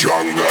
jungle.